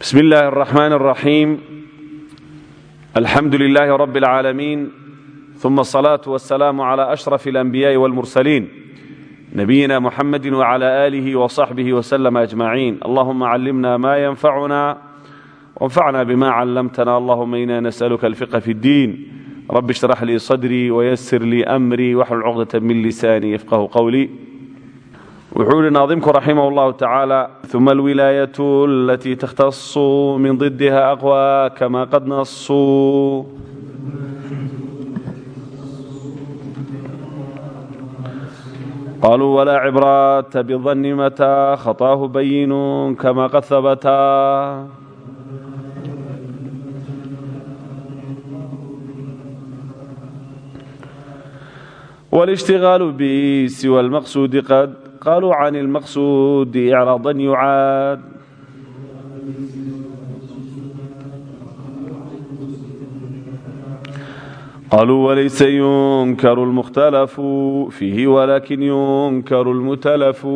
bsm اllahi الرحmn الرaxيim alxamdu لlah rb العaalamiin ثuma الصlaaة والسlاam عlى أشرف الأنbiyاءi والmurسلين نabiyina mxamedi وعlى آlih وصaxbih وسلم أجمaعين اllahuma climna ma ynfacuna وانfacna bma clamtna اllahuma ina نsأlka الفقه في الdin rb اشhرح lii صdrي وysr lii أmrي wxlul cqdة min lisani yfqh qwlي wuxuu yihi naadimku raximah اllahu tacaala uma alwilaayat alatii takhtasu min ضidha aqwى kama qad nasuu qaluu walaa cibraata bظani mataa khaطaahu bayinu kama qad habata wاlاshtigaalu bi siwa اlmaqsuudi qad qaluu can اlmaqsuudi icraadan yucaad qaluu walaysa yunkaru اlmukhtalafu fiihi walakin yunkaru اlmutalafu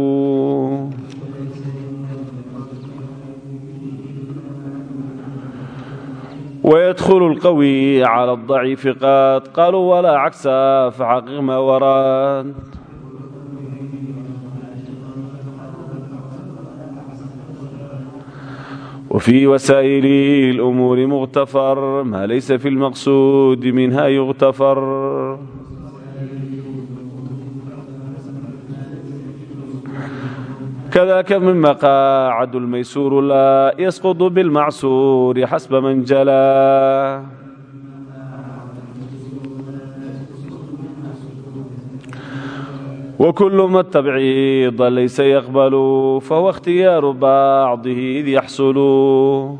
وydخل الqwي عlى الضaciifi qad qaluu walaa cagsa faxaqiq ma waraad وفي وسائل الأمور مغتفر ما ليس في المقصود منها يغتفر كذاك مما قاعد الميسور لا يسقط بالمعسور حسب من جلا wkul matabciida laysa yaqbalu fahuwa ikhtiyaaru bacdihi id yaxsulu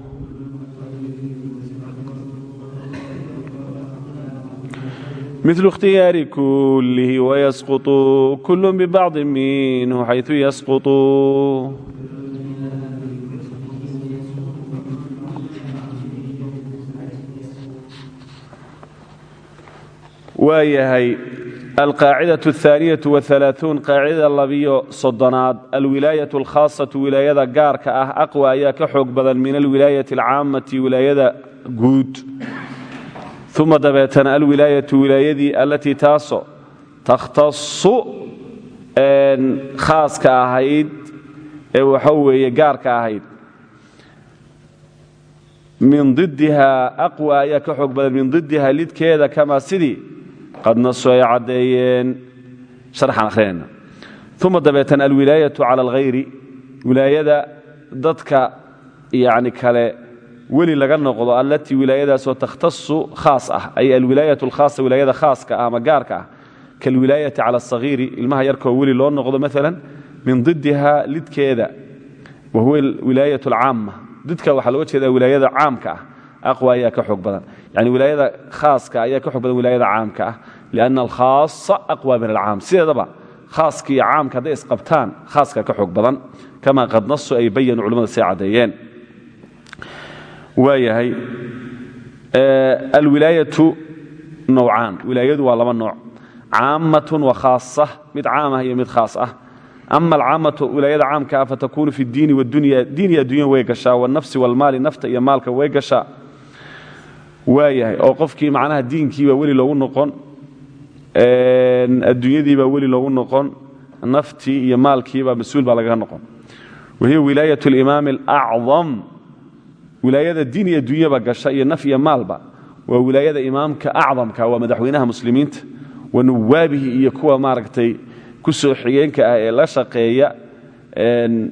milu ikhtiyaari kullihi wayasqutu kullu bibacdi minhu xaysu yasqutu waayahay alqaacida athaaniya waalaauun qaacidada labiyo soddonaad alwilaayat alkhaasatu wilaayada gaarka ah aqwa ayaa ka xoog badan min alwilaayati alcaammati wilaayada guud uma dabeetana alwilaayatu wilaayadii allatii taaso takhtasu khaaska ahayd ee waxa weeye gaarka ahayd min idiha aqwa ayaa ka xoog badan min idiha lidkeeda kamaa sidii qad nasu ay caddeeyeen sharxaan akhrinayna uma dabeetana alwilaayatu cala alghayri wilaayada dadka yani kale weli laga noqdo allatii wilaayadaasoo takhtasu khaas ah ay alwilaayat alkhaasa wilaayada khaaska ah ama gaarka ah kalwilaayati cala asagiiri ilmaha yarkoo weli loo noqdo maalan min didiha lidkeeda wa huwa wilaayat alcaama didka waxaa looga jeedaa wilaayada caamka ah aqwa ayaa ka xoog badan yani wilaayada khaaska ayaa ka xoog badan wilaayada caamka ah lianna alkhaasa aqwa min alcaam. Sideedaba khaaska iyo caamka hadday isqabtaan khaaska ka xoog badan kama qad nasu ay bayanu culimmada say caddeeyeen. Waayahay alwilaayatu nowcaan wilaayadu waa laba nooc. Caammatun wa khaasa mid caam ah iyo mid khaas ah. Ama alcaamatu wilaayada caamka ah fatakunu fi diini wadunya diin iyo addunya way waayahay oo qofkii macnaha diinkiibaa weli loogu noqon adduunyadiibaa weli loogu noqon naftii iyo maalkiibaa mas'uul baa lagaga noqon. Wahiya wilaayat alimaami alacdam wilaayada diin iyo adduunyaba gasha iyo naf iyo maalba waa wilaayada imaamka acdamka waa madaxweynaha muslimiinta. Wa nuwaabihi iyo kuwa maaragtay ku soo xigeenka ah ee la shaqeeya ee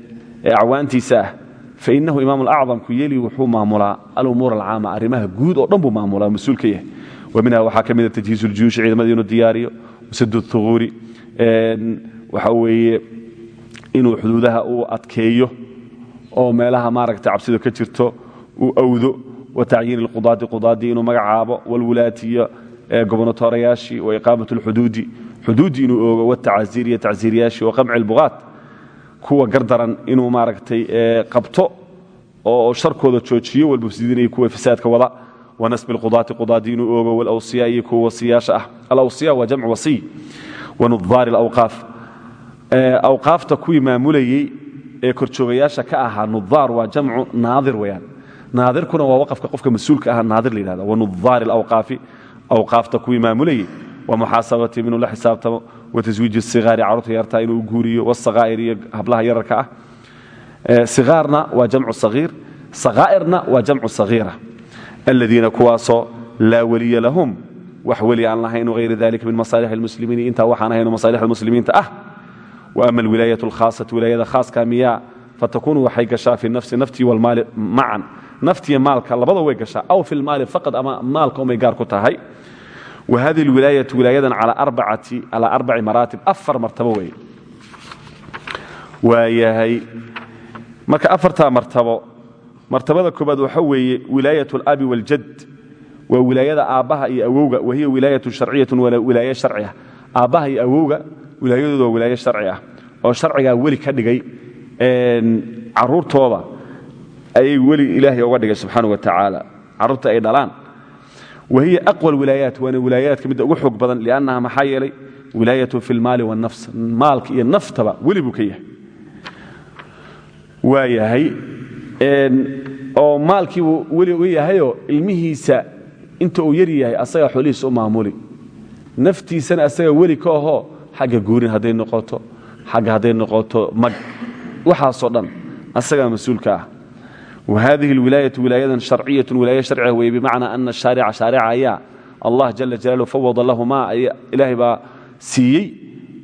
acwaantiisa ah fainahu imaam alacdamku yeli wuxuu maamulaa alumuur alcaama arrimaha guud oo dhan buu maamulaa mas'uul ka yahay. Wa minha waxaa ka mida ah tajhiis ljuyuushi ciidamada inuu diyaariyo sadd uhuuri waxa weeye inuu xuduudaha uu adkeeyo oo meelaha maaragta cabsidu ka jirto uu awdo wa tacyiin ilqudaadi qudaadii inuu magacaabo walwulaati iyo gobonatoorayaashii wa iqaamat lxuduudi xuduuddii inuu oogo watacasiir iyo tacsiiriyaashii wa qamci lbuqaat kuwa gardaran inuu maaragtay qabto oo sharkooda joojiyo walmufsidiinaiyo kuwa fasaadka wada wa nasbi اlqudaati qudaadii inuu oogo wاlawsiya iyo kuwa wasiyaasha ah alawsiya waa jamc wasiy wa nudaari اlawqaaf awqaafta kuwii maamulayey ee korjoogayaasha ka ahaa nudaar waa jamcu naadir weyaan naadirkuna waa waqafka qofka mas-uulka ah naadir la yidhahda wanudaari alawqaafi awqaafta kuwii maamulayay wamuxaasabati inuu la xisaabtamo wataswiiji sigaari carruurta yartaa inuu guuriyo wasakaa'ir iyo hablaha yararka ah sigaarna waa jamcu sagiir sakaa'irna waa jamcu sagiira aladiina kuwaasoo laa weliya lahum wax weli aan lahayn hayri dalika min masaalix almuslimiin intaa waxaan ahayn masaalix almuslimiinta ah waama alwilaayat alkhaasatu wilaayada khaaska miyaa fatakunu waxay gashaa fi nafsi naftii walmaali macan naftiya maalka labada way gashaa aw fi lmaali faqad ama maalka umay gaar ku tahay wa hadihi alwilaayatu wilaayadan calaa arbaci maraatib afar martabo weeye waayahay marka afartaa martabo martabada koobaad waxa weeye wilaayat alabi waljad waa wilaayada aabbaha iyo awowga wahiya wilaayatu sharciyatun wilaaye sharci ah aabbaha iyo awowga wilaayadooda waa wilaaye sharci ah oo sharcigaa weli ka dhigay caruurtooda ayay weli ilaahay oga dhigay subxaana wa tacaala carruurta ay dhalaan wahiya aqwa alwilaayaat waana wilaayaadka midda ugu xoog badan liannaha maxaa yeelay wilaayatun fi lmaali wannafs maalka iyo naftaba weli buu ka yahay waa yahay oo maalkiibuu weli uga yahayoo ilmihiisa inta uu yar yahay asagaa xoolihiisa u maamuli naftiisana asagaa weli ka ahoo xagga guurin hadday noqoto xagga hadday noqoto mag waxaasoo dhan asagaa mas'uulka ah wa hadihi alwilaayatu wilaayadan sharciyatun wilaaya sharciga weye bimacnaa ana shaarica shaarica ayaa allah jala jalaaluhu fawada lahumaa ilaahay baa siiyey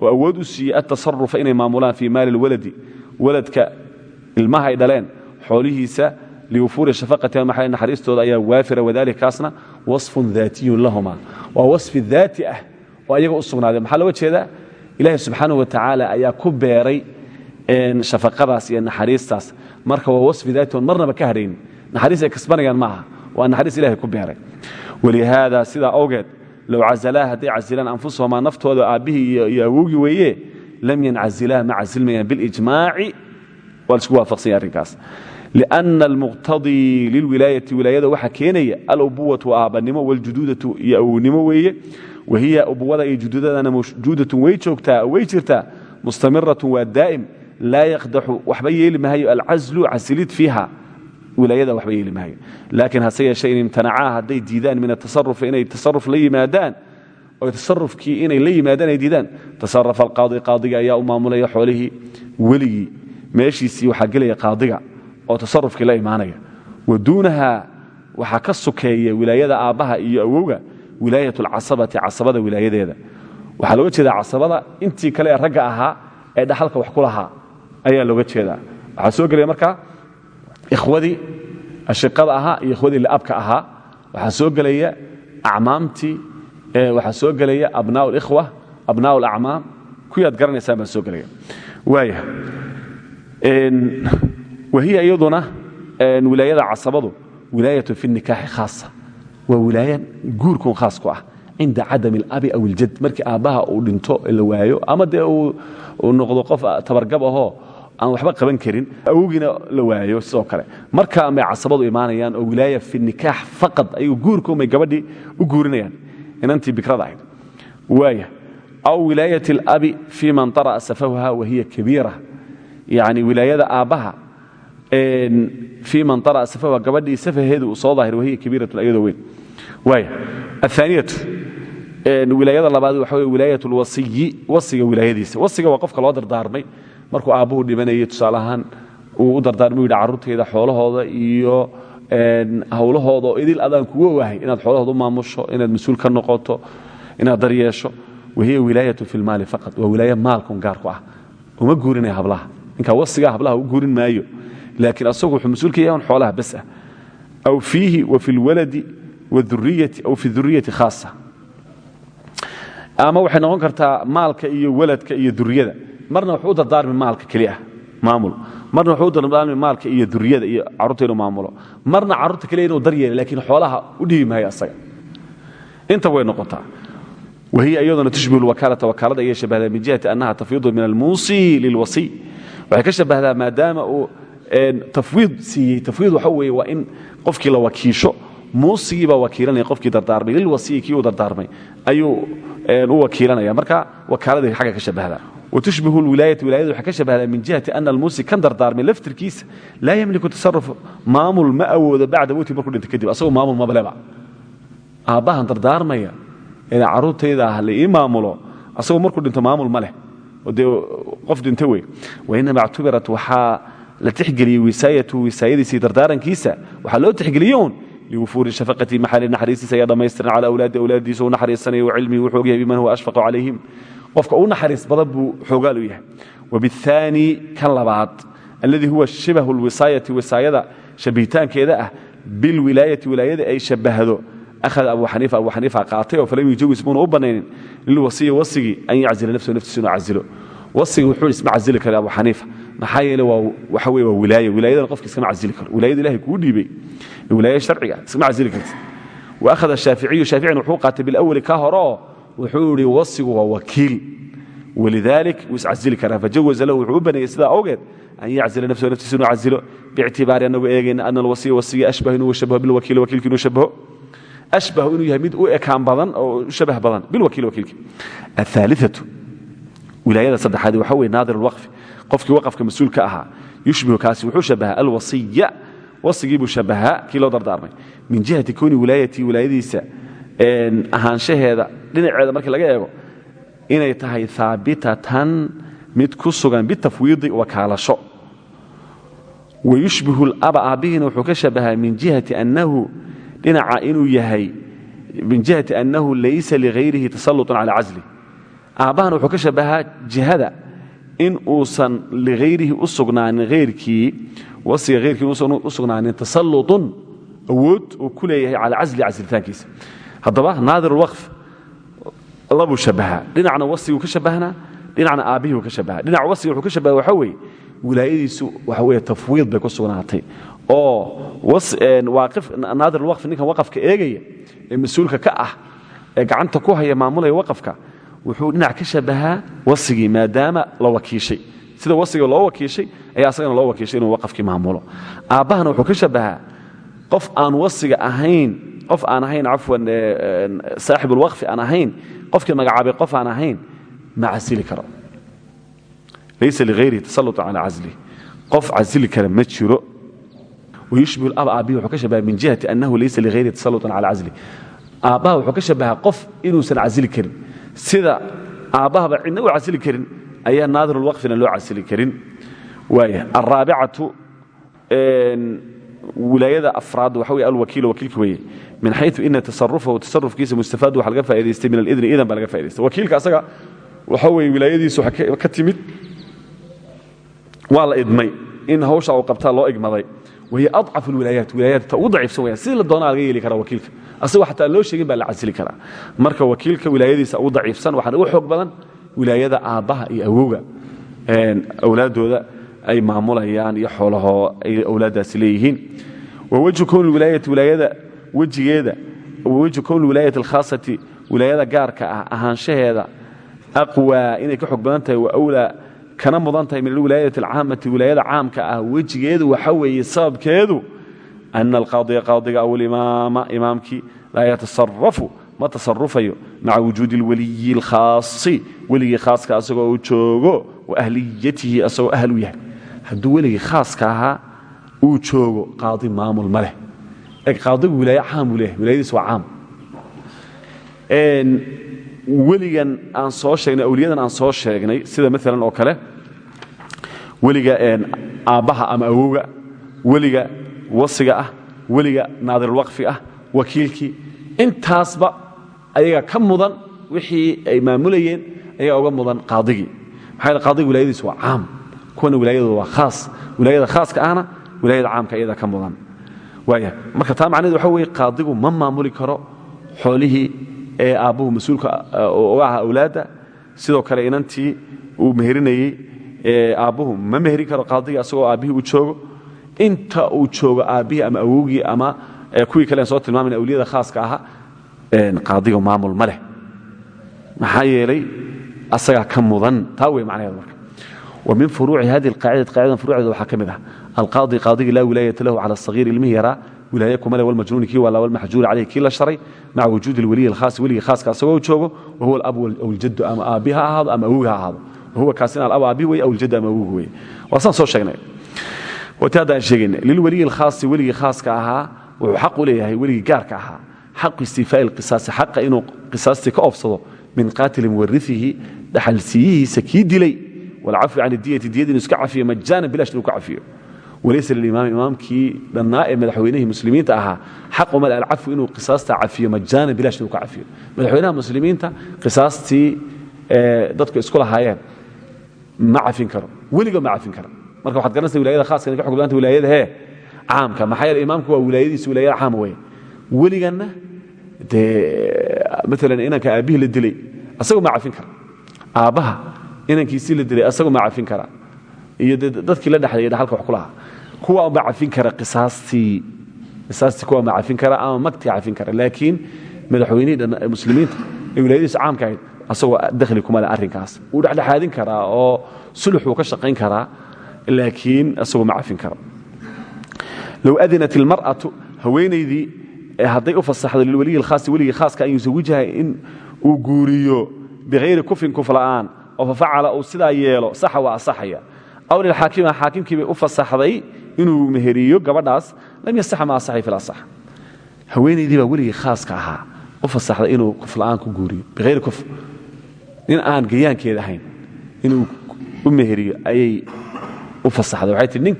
oo awood u siiyey atasarufa inay maamulaan fii maali lwaladi waladka ilmaha ay dhaleen xoolihiisa liwufuuri shafaqatiha maxay naxariistooda ayaa waafira wadalika kaasna wasfun daatiyun lahuma waa wasfi daati ah oo ayaga u sugnaaday maxaa looga jeedaa ilaahay subxaanahu wa tacaala ayaa ku beeray shafaqadaas iyo naxariistaas marka waa wasfi daati oon marnaba ka hadhaynin naxariis ay kasbanayaan maaha. Waa naxariis ilahay ku beeray. Walihaada sidaa awgeed low cazalaa hadday casilaan anfusahumaa naftooda aabbihii iyo awowgii weeye lam yancazilaa ma casilmayaan bilijmaaci waa la isku waafaqsanya arrinkaas. Lianna almuqtadii lilwilaayati wilaayada waxaa keenaya alubuwatu aabbanimo waljuduudatu iyo awownimo weeye. Wahiya ubuwada iyo juduudadana mawjuudatun waa laa yaqdaxu waxba yeeli mahayo alcaslu casilid fiiha wilaayada waxba yeeli mahayo laakiin hase yeeshee in imtanacaa hadday diidaan min atasarufi inay tasaruf la yimaadaan oo tasarufkii inay la yimaadaan ay diidaan tasarafa alqaadi qaadiga ayaa u maamulaya xoolihii weligii meeshiisii waxaa gelaya qaadiga oo tasarufkii la imaanaya wa duunaha waxaa ka sukeeya wilaayada aabbaha iyo awowga wilaayat alcasabati casabada wilaayadeeda waxaa looga jeedaa casabada intii kale ee ragga ahaa ee dhaxalka wax ku ayaa looga jeedaa. Waxaa soo gelaya markaa ikhwadii ashiqada ahaa iyo ikhwadii liabka ahaa waxaa soo gelaya acmaamtii waxaa soo gelaya abnaa likhwa abnaa alacmaam kuyaad garanaysaan baa soo gelaya. Waaya wahiya iyaduna wilaayada casabadu wilaayatu fi nikaaxi khaasa waa wilaayan guurkun khaas ku ah cinda cadam alabi aw iljad markii aabbaha uu dhinto la waayo ama dee uu noqdo qof tabargab ahoo aan waxba qaban karin awowgiina la waayo sidoo kale. Markaa may casabadu imaanayaan oo wilaaya fi nikaax faqad ayagu guurkumay gabadhii u guurinayaan inantii bikrada ahayd. Waaya aw wilaayat alabi fi man tara'a safahuha wahiya kabiira. Yani wilaayada aabbaha fii man ara'a safahuha gabadhii safaheedu uu soo daahir wahiya kabiiratun ayadoo weyn. Waaya ahaaniyatu wilaayada labaad waxa wey wilaayat lwasiyi wasiga wilaayadiisa. Wasiga waa qofka loo dardaarmay markuu aabbuhu dhimanayay tusaale ahaan uu u dardaarmay yidhi carruurtayda xoolahooda iyo hawlahooda oo idil adaan kugu ogahay inaad xoolahooda u maamusho inaad mas'uul ka noqoto inaad daryeesho wahiya wilaayatu fi lmaali faqad waa wilaaye maalkun gaar ku ah. Uma guurinaya hablaha. Ninkaa wasigaa hablaha u guurin maayo. Laakiin asagu wuxuu mas'uul ka yahay xoolaha bas ah. Aw fiihi wa fi lwaladi wauriyati aw fi duriyati khaasa. Ama waxay noqon kartaa maalka iyo waladka iyo duriyada marna wuxuu u dardaarmi maalka keliah maamul. Marna wuxuu u maalka iyo duriyada iyo carruurta inuu maamulo. Marna carruurta keliya inuu daryeelo laakiin xoolaha u maayo asaga. Inta way noqotaa. Wahiya iyaduna tushbihu lwakaalata wakaalada ayay shabahdaa min jihati annaha tafwiidu min almuusi lilwasiy waxay ka shabahdaa maadaama uu tafwiid siiyey. Tafwiid waxa weeye in qofkii la wakiisho muusigii baa wakiilanaya qofkii dardaarmay. Lilwasiyi kii uu dardaarmay ayuu u marka wakaaladii xagga ka watushbihu lwilaayata wilaayada waxay ka shabahdaa min jihati ana almuusi kan dardaarmay laftirkiisa laa yamliku tasaruf maamul ma awoodo bacda mowti markuu dhinta kadib asagoo maamul mabaleba aabbahan dardaarmaya ee carruurtayda ah la ii maamulo asagoo markuu dhinto maamul ma leh dee qof dhinta wey wainama ctubirat waxaa la tixgeliyey wisaayatu wisaayadiisii dardaarankiisa waxaa loo tixgeliye un liwufuuri shafaqati maxali naxariistiisa ayaa dhammaystiran cala awlaadi awlaadiisa u naxariisanaya wacilmihi wuxuu ogyahay biman huwa ashfaqu calayhim qofka u naxariis badan buu xoogaal u yahay. Wabiاthaani kan labaad alladii huwa shibahu lwisaayati wisaayada shabihitaankeeda ah bilwilaayati wilaayada ay shabahdo. Ahada abu xaniifa abu xaniifa qaatay oo falam yujawis muuna u banaynin lilwasiyi wasigii an yaczila nafsahu naftiisa inuu wasigii wuxuu isma casili kara abu xaniifa maxaa yeele waa waxa weye waa wilaaya wilaayadana qofka iskama casili karo. Wilaayada ilahay kuu dhiibay. Wilaaya sharciga iskama casili karti wa akhada shaaficiyu shaaficina wuxuu qaatay bilawali ka hore wuxuu ihi wasigu waa wakiil. Walidalik wuu iscasili karaa. Fajawaza lahu wuxuu u baneeyey sidaa awgeed an yaczila nafsahu naftiisa inuu casilo biictibaari annagu eegayna ana alwasiya wasiga ashbah inuu shabaho bilwakiili wakiilki inuu shabaho ashbahu inuu yahay mid u ekaan badan oo u shabah badan bilwakiili wakiilki athaalithatu wilaayada saddexaad waxa weye naadir alwaqfi qofkii waqafka mas'uulka ahaa yushbihu kaasi wuxuu shabahaa alwasiya. Wasigii buu shabahaa kii loo dardaarmay. Min jihati kowni wilaayatii wilaayadiisa ahaanshaheeda dhinaceeda markii laga eego inay tahay haabitatan mid ku sugan bitafwiidi wakaalasho. Wayushbihu laba aabbihiina wuxuu ka shabahaa min jihati annahu dhinaca inuu yahay min jihati annahu laysa ligayrihi tasalutun cala casli. Aabbahan wuxuu ka shabahaa jihada in uusan ligayrihi u sugnaanin hayrkii wasiga hayrkii inuusan u sugnaanin tasallutun awood uu ku leeyahay cala casli casilitaankiisa haddaba naadir waqf labuu shabahaa dhinacna wasiguu ka shabahnaa dhinacna aabbihii uu ka shabaha dhinaca wasiga wuxuu ka shabaha waxa weeye wilaayadiisu waxa weye tafwiid bay ku sugnaatay. Oo naadir waqfi ninkan waqafka eegaya ee mas'uulka ka ah ee gacanta ku haya maamulaya waqafka wuxuu dhinac ka shabahaa wasigii maadaama la wakiishay. Sida wasiga loo wakiishay ayaa asagana loo wakiishay inuu waqafkii maamulo. Aabbahana wuxuu ka shabahaa qof aan wasiga ahayn qof aan ahayn cafwan saaxibulwaqfi aan ahayn qofkii magacaabay qof aan ahayn ma casili karo. Laysa ligayrihi tasallutan cala caslihi qof casili kara ma jiro. Wayushbihu lab aabbihi wuxuu ka shabaha min jihati annahu laysa ligayrihi tasallutan cala caslihi aabbaha wuxuu ka shabahaa qof inuusan casili karin. Sida aabbahaba cidna u casili karin ayaa naadirulwaqfina loo casili karin. Waaya alraabicatu wilaayada afraad waxa wey alwakiil wakiilka weye min xayu ina tasarufahu tasarufkiisa mustafaad waxa laga faa'idaystay min alidni idan baa laga faa'idaystay. Wakiilka asaga waxa weye wilaayadiisu ka timid waa la idmay in hawsha uu qabtaa loo igmaday. Wahiy adcaf alwilaayaat wilaayaat ta ugu daciifsan weyaan sida la doonaa laga yeeli karaa wakiilka. Marka wakiilka wilaayadiisa ugu daciifsan waxaana ugu xoog badan wilaayada aabbaha iyo awowga awlaaddooda ay maamulayaan iyo xoolahoo ay awlaaddaasi leeyihiin. Wawajhu kown wilaayati alkhaasati wilaayada gaarka ah ahaanshaheeda aqwaa inay ka xoog badan wa awlaa kana mudan tahay min alwilaayati alcaamati wilaayada caamka ah wejigeedu waxa weeye sababkeedu ana alqaadiya qaadiga aw alimaama imaamkii laa yatasarafu ma tasarufayo maca wujuudi alwaliyi alkhaasi weligii khaaska asagoo joogo wa ahliyatihi asagoo ahl u yahay hadduu weligii khaaska ahaa uu joogo qaadi maamul ma leh. E qaadigu wilaaye caam buu leeyahay wilaayadiis waa caam. Weligan aan soo sheegnay awliyadan aan soo sheegnay sida maalan oo kale weliga aabbaha ama awowga weliga wasiga ah weliga naadirulwaqfi ah wakiilkii intaasba ayaga ka mudan wixii ay maamulayeen ayaa uga mudan qaadigii. Maxaa qaadiga wilaayadiis waa caam kuwana wilaayadooda waa khaas. Wilaayada khaaska ahna wilaayada caamka iyada ka mudan. Waaya marka taa macnaheed waxa weye qaadigu ma maamuli karo xoolihii ee aabbuhu mas'uulka uga aha awlaadda. Sidoo kale inantii uu meherinayey aabbuhu ma meherin karo qaadigii asagoo aabbihii uu joogo. Inta uu joogo aabbihii ama awowgii ama kuwii kalean soo tilmaamayna awliyada khaaska aha qaadiga maamul ma leh. Yeelay asagaa ka mudan. Taa wey macnaheed marka min furuuci hadi alqaacidati qaacidadan furuucdeeda waxaa ka mid ah alqaadi qaadigii laa wilaayata lahu cala asagiir ilmihi yaraa wilaaye kuma leh walmajnuuni kii wala walmaxjuuri calayhi kii la sharay maca wujuudi alwaliyi alkhaasi weligii khaaska asagoo joogo wa huwa alab aw aljaddu ama aabbi ha ahaado ama awowgi ha ahaado. Huwa kaasina alab aabi wey aw aljad ama awugu wey waa saan soo sheegnay. Wati haddaan sheegayna lilweliyi alkhaasi weligii khaaska ahaa wuxuu xaq u leeyahay weligii gaarka ahaa. Xaqu istifaa'i lqisaasi xaqa inuu qisaastii ka oofsado min qaatili muwariihi dhaxalsiiyihiisa kii dilay walcafwi can diyati diyada inuu iska cafiyo majaanan bilash inuu ka cafiyo walaysa lilimaami imaamkii dhannaa ee madaxweynihii muslimiinta ahaa xaqu mal alcafwi inuu qisaasta cafiyo majaanan bilash inuu ka cafiyo madaxweynaha muslimiinta qisaastii dadku isku lahaayeen ma cafin karo weliga ma cafin karo marka waxad garanaysa wilayada khaaska ka xog badanta wilaayada hee caamka maxaa yeele imaamku waa wilaayadiisa wilaayada caama weeye weliganna dee maalan inanka aabbihii la dilay asagoo ma cafin kara aabbaha inankiisii la dilay asagoo ma cafin kara iyo dadkii la dhexlaya dhaxalka wax ku lahaa. Kuwa ma cafin kara qisaastii. Qisaastii kuwa ma cafin kara ama magtii cafin kara. Laakiin madaxweynihii muslimiinta ee wilaayadiisa caamka ahayd asagoo dakhli kuma leh arrinkaas. Wuu dhexdhexaadin karaa oo sulux wuu ka shaqayn karaa laakiin asagoo ma cafin karo. Low adinat ilmar'atu haweenaydii hadday u fasaxdo lilweliyi alkhaasi weligii khaaska an yusawijaha in uu guuriyo bihayri kufrin kufla'aan oo fafacala uu sidaa yeelo saxa waa asaxaya aw lilxaakima xaakimkii bay u fasaxday inuu meheriyo gabadhaas lam yasaxa ma asaxay fil asax. Haweenaydii baa weligii khaaska ahaa u fasaxday inuu kufla'aan ku guuriyo bihayri kufr nin aan gayaankeeda ahayn inuu u meheriyo ayay u fasaxday. Waxay tihi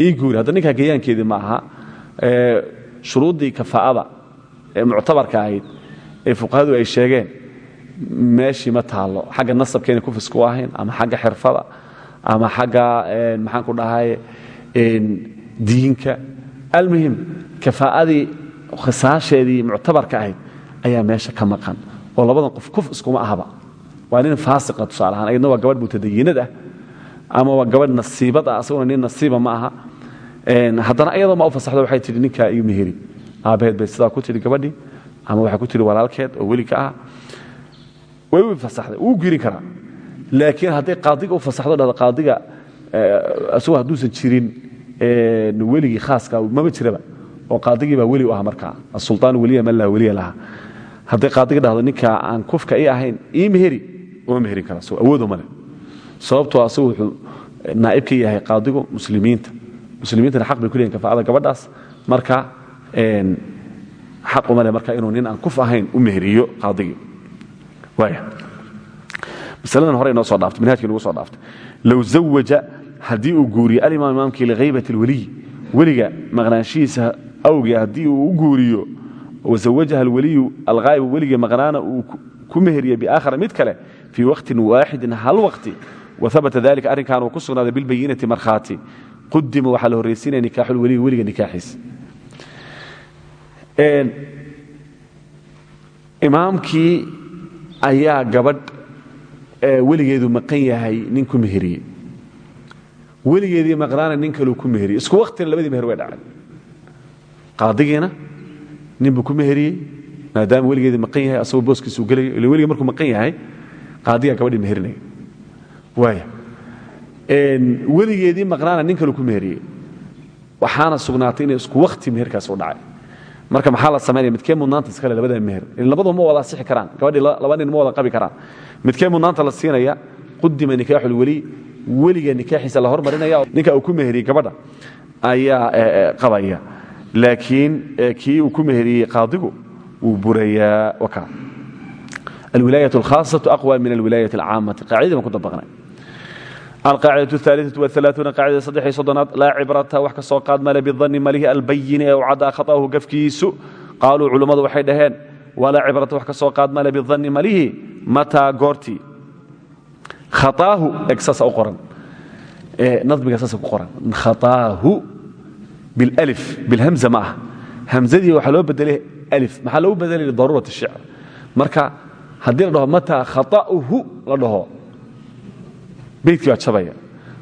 ii guuri. Hadda ninkaa gayaankeedii ma aha shuruuddii kafaa'ada ee muctabarka ahayd ee fuqahadu ay sheegeen meeshii ma taallo. Xagga nasabkayna kufisku ahayn ama xagga xirfada ama xagga maxaan ku dhahay diinka. Almuhim kafaa'adii khisaasheedii muctabarka ahayd ayaa meesha ka maqan. Oo labadan qof kuf iskuma ahaba. Waa nin faasiqa tusaale ahaan ayadna waa gabadh mutadayinad ah ama waa gabadh nasiibad ah asaguna nin nasiiba ma aha. Haddana ayadoo ma u fasaxdo waxay tihi ninkaa iyu meheri aabbaheed bay sidaa ku tihi gabadhii ama waxay ku tihi walaalkeed oo weli ka ah way u fasaxday wuu girin karaa. Laakiin hadday qaadiga u fasaxdo dhahdo qaadiga asagoo hadduusan jirin weligii khaaska maba jiraba oo qaadigii baa weli u ah markaa. Asulطaan weliya man laa weliya laha hadday qaadiga dhahdo ninkaa aan kufka ii ahayn ii meheri uma meherin kara so awoodo male sababtoo asagu wuxuu naa'ib ka yahay qaadigu muslimiinta. Muslimiintana xaq bay ku leeyihiin kafaa'ada gabadhaas. Marka xaq uma le marka inuu nin aan kuf ahayn u meheriyo qaadigii waaya masaladan hore inoo soo dhaaftay manhajkii nagu soo dhaaftay. Low zawaja haddii uu guuriyo alimaam imaamkii lihaybati اlweliy weliga maqnaanshihiisa awgii haddii uu u guuriyo wazawajaha alweliyu alghaa'ibu weligii maqnaana uu ku meheriye biaakhara mid kale fii waqtin waaxidin hal waqti wahabata dalika arrinkan uu ku sugnaaday bilbayinati markhaati. Qudima waxaa la horraysiinaya nikaaxulweliyi weliga nikaaxiisa. Imaamkii ayaa gabadh weligeedu maqan yahay nin ku meheriyey weligeedii maqnaana nin ku meheriyey isku waktina labadii meher way dhaceen qaadigiina ninbuu ku meheriyey maadaama weligeedii maqan yahay asagoo booskiisuu gelayo ila markuu maqan yahay qaadigaa gabadhii meherinaya waaya weligeedii maqnaana nin kaluu ku meheriyey. Waxaana sugnaatay inay isku wakti meherkaas u dhacay marka maxaa la samaynaya midkee mudnaanta iskale labada meher. Labadu ma wada sixi karaan. Gabadhii laba nin ma wada qabi karaan. Midkee mudnaanta la siinaya? Qudima nikaaxul weli. Weliga nikaaxiisa la hormarinaya ninka uu ku meheriyey gabadha ayaa qabaya. Laakiin kii uu ku meheriyey qaadigu wuu burayaa wakaa alwilaayat alkhaasatu aqwa min alwilaayati alcaamati. Qaacidadii baan ku dabaqnay alqaacida aaaliau aalaauuna qaacidada saddexiy soddonaad laa cibrata wax ka soo qaad male bidanni malihi albayini ee u caddaa khata'ahu gafkiisu qaaluu culummadu waxay dhaheen walaa cibrata wax ka soo qaad male bidanni malihi mataa goortii khaaahu eg saasa u qoran nadmiga saasa ku qoran khaaahu bilif bilhamza ma ah hamzadii waxaa loo bedelay alif maxaa loogu bedelay lidaruurati shicr marka haddii la dhaho mataa khata'uhu la dhaho beydkii baa abaya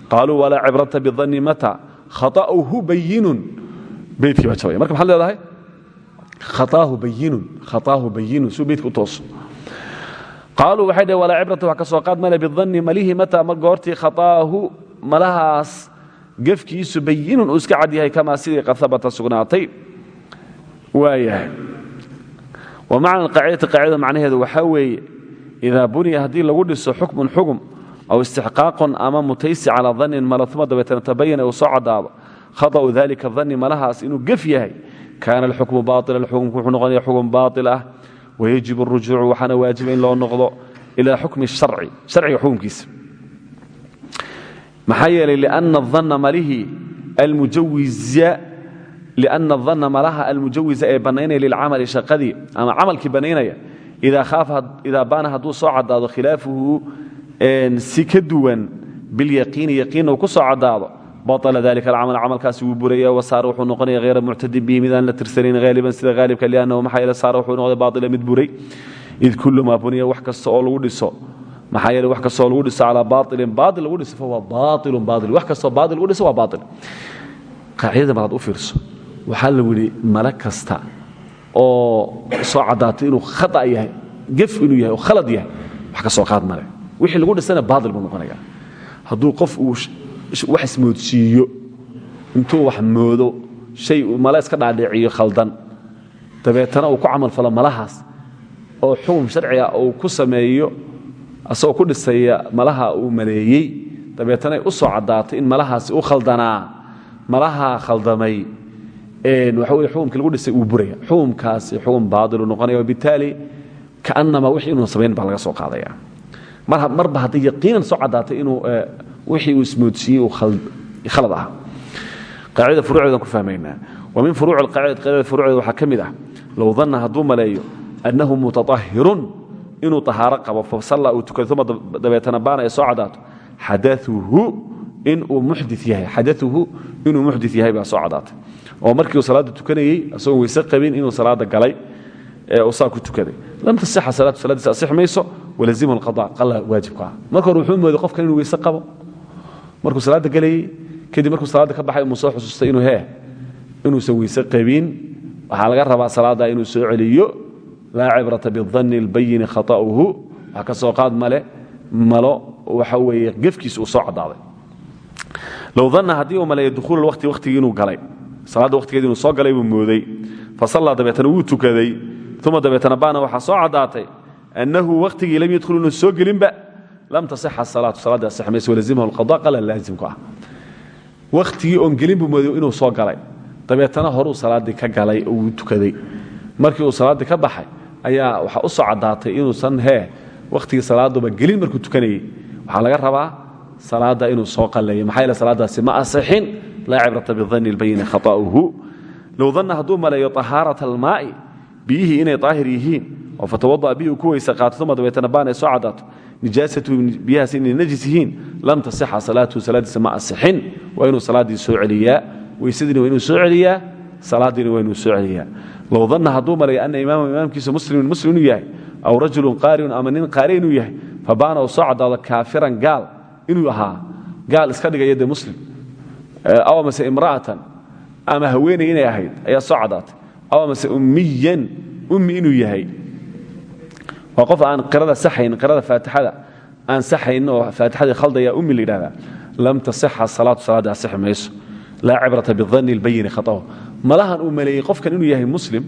qaaluu walaa cibrata bidanni mata khaauhu bayinun beydkii baa marka maxaad leedahay khaaahu bayinun khaaahu bayinun suu beydka u tooso qaaluu waxay dhaheen walaa cibrata wax ka soo qaad male mata ma goortii khaaahu malahaas gefkiisu bayinun uu iska cadyahay kamaa sidii qad abata sugnaatay waayahay wa macna qaacidati qaacidada macnaheedu waxaa weeye idaa buniya haddii lagu dhiso xukmun xugum aw istixqaaqon ama mutaysi calaa dannin male uma dabeetana tabayana uu soo caddaado khata'u dalika danni malahaas inuu gef yahay kaana alxukmu baila xukumku wuxuu noqonaya xukun baail ah wayajib arujuucu waxaana waajiba in loo noqdo ilaa xukmi sharci sharciga xukunkiisa maxaa yeelay lianna danna malihii almujawiza lianna danna malaha almujawiza ee bannaynaya lilcamali shaqadii ama camalkii bannaynaya idaa baana hadduu soo caddaado khilaafuhu si ka duwan bilyaqiini yaqiin uu ku soo caddaado. Baطla dalika alcamal camalkaasi wuu buraya wasaara wuxuu noqonaya hayra muctadin bihi midaan la tirsanayn haaliban sida haalibka liannahu maxaa yeele saara wuxuu noqday baatila mid buray. Id kullu maa buniya wax kasta oo lagu dhiso. Maxaa yeele wax kasta oo lagu dhiso calaa baailin baail lagu dhiso fahuwa baailun baail wax kastoo baail lagu dhiso waa baail qaacidada malaad u fiirso. Waxaa la yidhi male kasta oo soo caddaatay inuu khata yahay gef inuu yahay oo khalad yahay wax ka soo qaad male wixii lagu dhisana baail buu noqonaya hadduu qof uu wax ismoodsiiyo intuu wax moodo shay male iska dhaadhiciyo khaldan dabeetana uu ku camalfalo malahaas oo xukum sharciga uu ku sameeyo asagoo ku dhisaya malaha uu maleeyey dabeetana u soo caddaatay in malahaasi u khaldanaa malahaa khaldamay waxa wey xukumkii lagu dhisay uu buraya. Xukumkaasi xukum baadilu noqonaya wabitaali kaanama wixii inuun samayn baa laga soo qaadaya marba hadday yaqiinan soo caddaatay inuu wixii uu ismoodsiiyey uu khalad ah qaacidada furuuceedan ku fahmaynaa. Wa min furuuci alqaacida qaacida furuuceeda waxaa ka mid ah low danna hadduu maleeyo annahu mutatahhirun inuu tahaaro qabo fasalla uu tukado uma dabeetana baana ay soo caddaato xadauhu inuu muxdi yahay xadauhu inuu muxdi yahay baa soo caddaatay. Oo markii uu salaadda tukanayey asagoo weyse qabin inuu salaadda galay ee uu saa ku tukaday. Lam tasixa salaatu salaadiisa asix mayso walazimhu alqada qala waajibka ah. Marka hore wuxuu mooday inuu weyse qabo markuu salaadda galayey kadib markuu salaadda ka baxay umuu soo xusuustay inuu hee inuusan weyse qabin waxaa laga rabaa salaadda inuu soo celiyo laa cibrata bidanni albayini khata'uhu wax soo qaad male malo waxa weeye gefkiisa uu soo caddaaday low danna haddii uu maleeyo dukhuul waqti waqtigii inuu galay salaadda waqtigeedi inuu soo galay mooday fasallaa dabeetana wuu tukaday uma dabeetana baana waxaa soo caddaatay annahu waqtigii lam yadkhul inuu soo gelinba lam tasixa salaatu salaadda asix mayso walazimhu alqada qala laazimku ah wakhtigii oon gelin buu mooday inuu soo galay dabeetana horuu salaaddii ka galay oo wuu tukaday markii uu salaaddii ka baxay ayaa waxaa u soo caddaatay inuusan hee wakhtigii salaaduba gelin markuu tukanayey waxaa laga rabaa salaadda inuu soo qalleeyo maxaa yeele salaaddaasi ma asixin laa cibrata bidanni albayini khata'uhu low danna hadduu maleeyo oo fatawada'a bihi uu ku weyse qaato uma dabeetana baan ay soo caddaato nijaasatu biyahaas inay lam tasixa salaatuhu salaaddiisa ma asixin waa inuu salaaddii soo celiyaa. Weysadiina waa inuu soo celiyaa. Salaaddiina waa inuu soo celiyaa. Low danna hadduu maleeyo ana imaamahu imaamkiisa muslim inuu yahay aw rajulun qaariun ama nin yahay fabaana uu soo caddaado kaafiran gaal inuu ahaa. Iska dhigaya muslim. Aw amase imra'atan ama haweenay inay ahayd ayaa soo aw amase ummiyan ummi inuu yahay waa qof aan qirada saxayn qirada faatixada aan saxayn oo faatixadii khaldaya ummi la yidhahdaa lam tasixa salaatu salaadda asixi mayso. Laa cibrata bidanni albayini khatahu malahan uu maleeyey qofkan inuu yahay muslim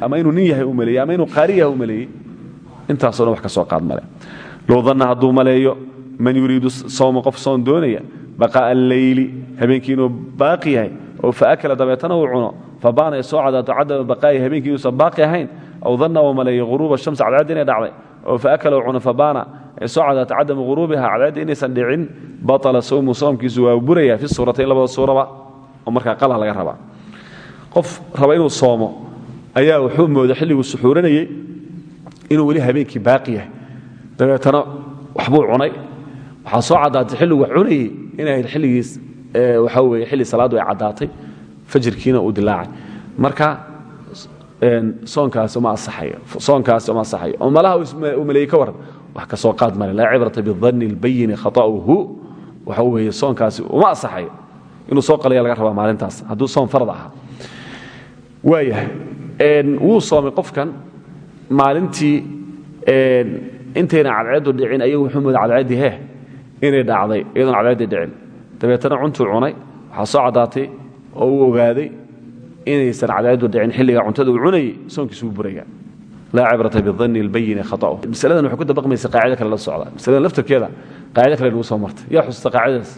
ama inuu nin yahay uu maleeyey ama inuu qaari yahay uu maleeyey intaasoo dhan wax ka soo qaad male. Low danna hadduu maleeyo man yuriidu sawma qof soon doonaya baqaa'a alleyli habeenkii inuu baaqi yahay oo faakala dabeetana uu cuno fabaana ay soo cadaato cadama baqaa'i habeenkii inuusan baaqi ahayn aw danna uu maleeyo huruuba shamsi cadceedda inay dhacday oo faakala uu cuno fabaana cadaato cadama huruubiha cadceedda inaysan dhicin batala sawmu soomkiisu waa buraya fi suuratayn labada suuraba oo markaa qala laga rabaa qof raba inuu soomo ayaa wuxuu mooday xilliguu suxuuranayey inuu weli habeenkii baaqi yahay dabeetana waxbuu cunay waxaa soo caddaatay xilligu wax cunayey inay ahayd xilligiis waxaa weye xilli salaaddu ay caddaatay fajirkiina uu dilaacay marka soonkaasi uma asaxayo. Oo malaha uu maleeyey ka waran wax ka soo qaad male. Laa cibrata bidanni albayini khata'uhu. Waxa weeye soonkaasi uma asaxayo. Inuu soo qalaya laga rabaa maalintaas. Hadduu soon farad ahaa. Waayahay wuu soomay qofkan. Maalintii intayna cadceeddu dhicin ayagu wuxuu mooda cadceeddii heh inay dhacday iyadoon cadceeddii dhicin. Dabeetana cuntuu cunay. Waxaa soo caddaatay oo uu ogaaday inaysan cadaaladu dhicin xilliga cuntada uu cunayay soonkiisu wuu burayaa laa cibrata bidanni lbayini khata'u. Masaladan waxay ku dabamaysa qaacido kale la socda. Masaladan laftarkeeda qaacido kale nagu soo martay. Yaa xusuusta qaacidadaas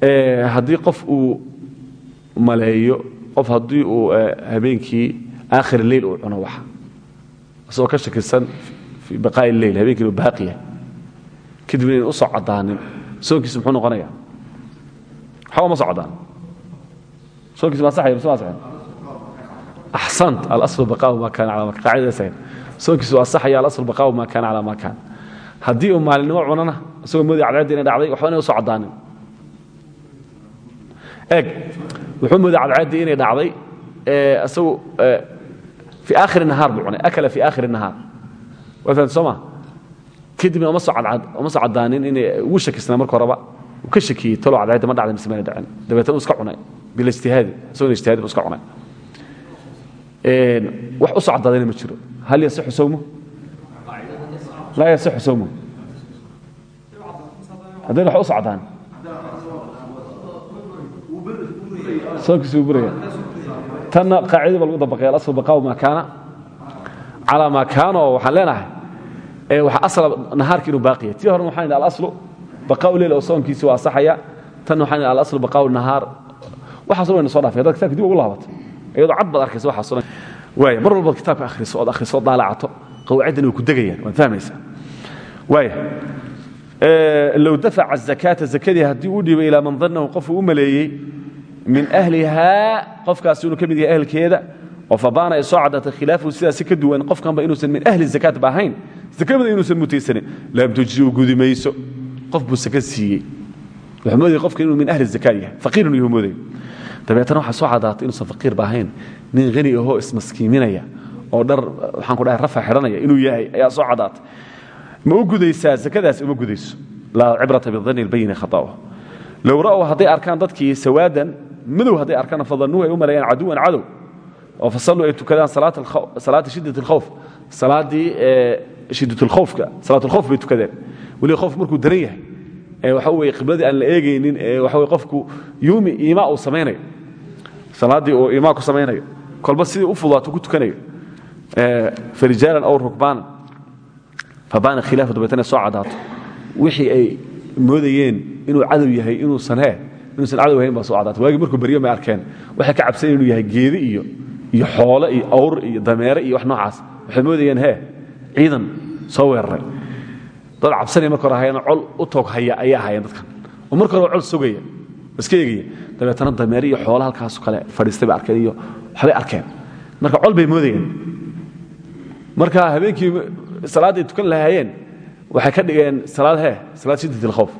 eh, haddii qof uu maleeyo qof haddii uu eh, habeenkii aakhir leyl uu cuno waxa isagoo ka shakisan fii baqaa'i leyl habeenkiinu baaqiya kadibna inan u soo caddaanin. Soonkiisu muxuu noqonaya waxba ma soo caddaan. Soonkiisu ma asaxaya mise ma asaxayn axsant alaslu baqaa'u ma kaana calaa ma qaacidadaas ahayd soonkiisu waa asaxaya alaslu baqaa'u ma kaana calaa ma kaana. Haddii uu maalinimo cunana isagoo moodaya cadceedda inay dhacday waxba inay u soo caddaanin. Eeg wuxuu mooday cadceeddii inay dhacday isagu fi aakhiri nahaar buu cunay. Akala fi aakhiri nahaar. Waa fahamta soo ma kadibna uma soo caddaanin inay ugu shakisnaa marka horeba. Ka shakiyey talo cadceedda ma dhacday mise mayna dhacin dabeetana uu iska cunay. Bilijtihaadi isagoo ijtihaadi buu iska cunay. Wax u soo caddaadayna ma jiro. Hal yasixu sawmu laa yasixu sawmu haddayna wax u soo caddaan. Soonkiisu buraya tanna qaacidada ba lagu dabaqaya alasl baqaaw maa kaana. Calaa maa kaana oo waxaan leenahay nahaarka inuu baaqiya tii horena waxaan idhi alaslu baqaaw leyl oo soonkiisi waa asaxaya tanna waxaan idhi alaslu baqaaw nahaar. Waxaas wayna soo dhaafay. Haddaad kitabka dib ugu laabato iyadoo cad baad arkaysa waxaas waaya mar walbaad kitaabka akhriso ood akhriso ood daalacato qawaaciddan way ku degayaan waad fahmaysaa. Waaya low dafaca azakaata zakadii haddii uu dhiibay ilaa man dannahu qofuu u maleeyey min ahlihaa qofkaasi inuu ka mid yahay ahlkeeda oo fabaana ay soo caddaatay khilaafuhu sidaasi ka duwan qofkanba min ahli zakaat ba ahayn. Zakada inuusan mutaysanin lam tujziu gudi mayso qof buu saka siiyey. Wuxuu inuu min ahli zakaa yahay. Faqiir inuu yahu moodayay dabeetana waxaa soo caddaatay inuusan faqiir ba ahayn. Nin hani ahoo ismaskiiminaya oo dhar waxaan ku dhahay rafa xidhanaya inuu yahay ayaa soo ma u gudaysaa zakadaasi uma gudayso. Laa cibrata bidanni albayini khata'uh low ra'ow hadday arkaan dadkii sawaadan madow hadday arkaan fadannuhu ay u maleeyaan caduwan cadow oo fasalluu ay tukadaan salaata shiddat alkhawf salaaddii shiddat alkhawfka salaat alkhawf bay tukadeen. Weliba khawf markuu daran yahay ee waxa weeye qibladii aan la eegaynin ee waxa weye qofku yuumi iimaa uu samaynayo salaaddii uu iimaa ku samaynayo kolba sidii u fudaato ku tukanayo. Farijaalan aw rukbaanan. Fabaana khilaafu dabeetana soo caddaato wixii ay moodayeen inuu cadow yahay inuusan hee inuusan cadow ahayn baa soo waagii markuu beryo may arkeen. Waxay ka cabsayen inuu yahay geedi iyo iyo xoole iyo awr iyo dameere iyo wax noocaas. Waxay moodayeen hee ciidan soo weeraray. Dad cabsanaya marka hore ahaayeen col u toog haya ayay ahaayeen dadkan. Oo marka hore col sugaya dabeetana dameere iyo xoole halkaasoo kale fadhiistay bay iyo waxbay arkeen. Marka col bay moodayeen. Marka habeenkii salaadday tukan lahaayeen waxay ka dhigeen salaad hee salaad shiddat alkhawf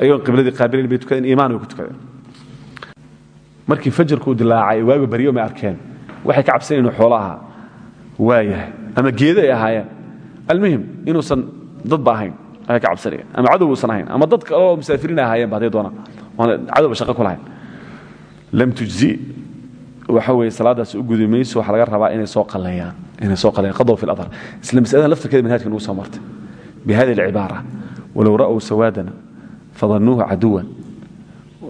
ayagoon qibladii qaabilin bay tukadeen iimaan bay ku tukadeen. Markii fajarkuu dilaacay waagu baryo may arkeen waxay ka cabsaneen inuu xoolo ahaa waayahay ama geedo ay ahaayeen. Almuhim inuusan dadba ahayn ayay ka cabsanayeen ama cadow uusan ahayn ama dad kale oo musaafiriin ay ahaayeen ba hadday doonaan oon cadowba shaqo ku lahayn. Lam tujzi waxa weeye salaadaasi u gudi mayso waxaa laga rabaa inay soo qaleeyaan inay soo qaleeyaan qadow fi ladhar isla masaladan laftarkeeda manhajka nagu soo martay bihadi alcibaara walow ra'ow sawaadana fadanuuhu caduwan.